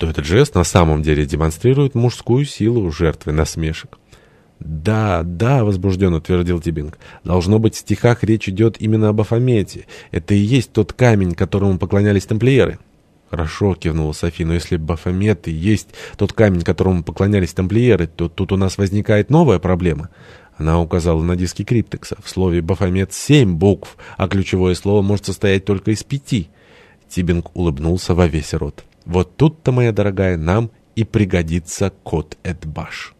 что этот жест на самом деле демонстрирует мужскую силу жертвы насмешек. «Да, да», — возбужденно твердил Тибинг. «Должно быть, в стихах речь идет именно об Афамете. Это и есть тот камень, которому поклонялись тамплиеры». «Хорошо», — кивнула Софи, — «но если Бафомет и есть тот камень, которому поклонялись тамплиеры, то тут у нас возникает новая проблема». Она указала на диски Криптекса. В слове «Бафомет» семь букв, а ключевое слово может состоять только из пяти. Тибинг улыбнулся во весь рот. «Вот тут-то, моя дорогая, нам и пригодится код Эдбаш».